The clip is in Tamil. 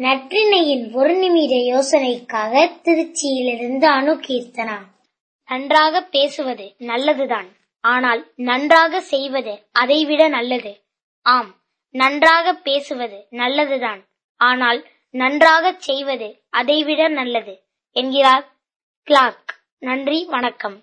நற்றினையின் ஒரு நிமிட யோசனைக்காக திருச்சியிலிருந்து அணு கீர்த்தனா நன்றாக பேசுவது நல்லதுதான். ஆனால் நன்றாக செய்வது அதைவிட நல்லது. ஆம் நன்றாக பேசுவது நல்லதுதான். ஆனால் நன்றாக செய்வது அதைவிட நல்லது. என்கிறார் கிளார்க். நன்றி வணக்கம்.